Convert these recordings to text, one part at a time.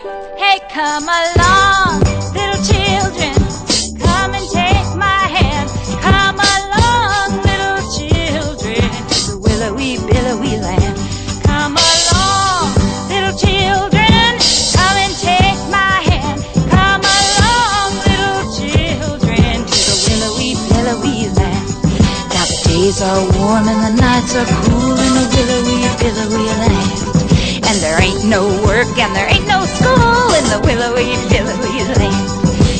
Hey, come along, little children. Come and take my hand. Come along, little children, to the willowy, billowy land. Come along, little children. Come and take my hand. Come along, little children, to the willowy, billowy land. Now the days are warm and the nights are cool in the willowy, billowy land. And there ain't no work and there ain't no school in the willowy, billowy land.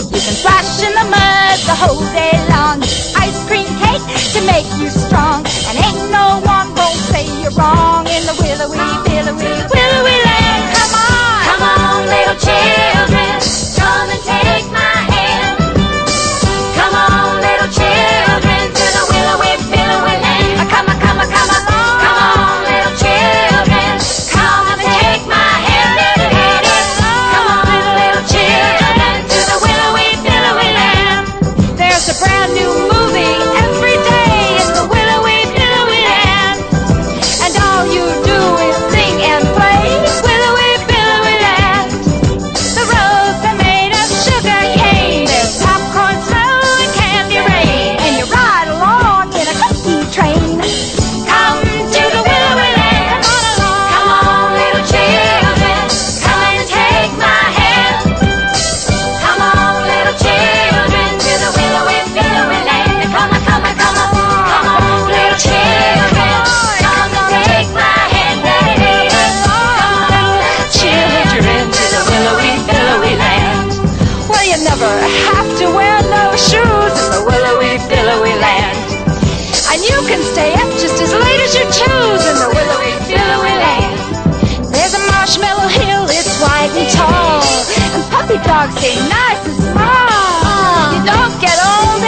You can splash in the mud the whole day long. Ice cream cake to make you strong. And ain't no one won't say you're wrong in the willowy, billowy, willowy You never have to wear no shoes in the willowy, billowy land. And you can stay up just as late as you choose in the willowy, billowy land. There's a marshmallow hill, it's wide and tall. And puppy dogs stay nice and small. You don't get old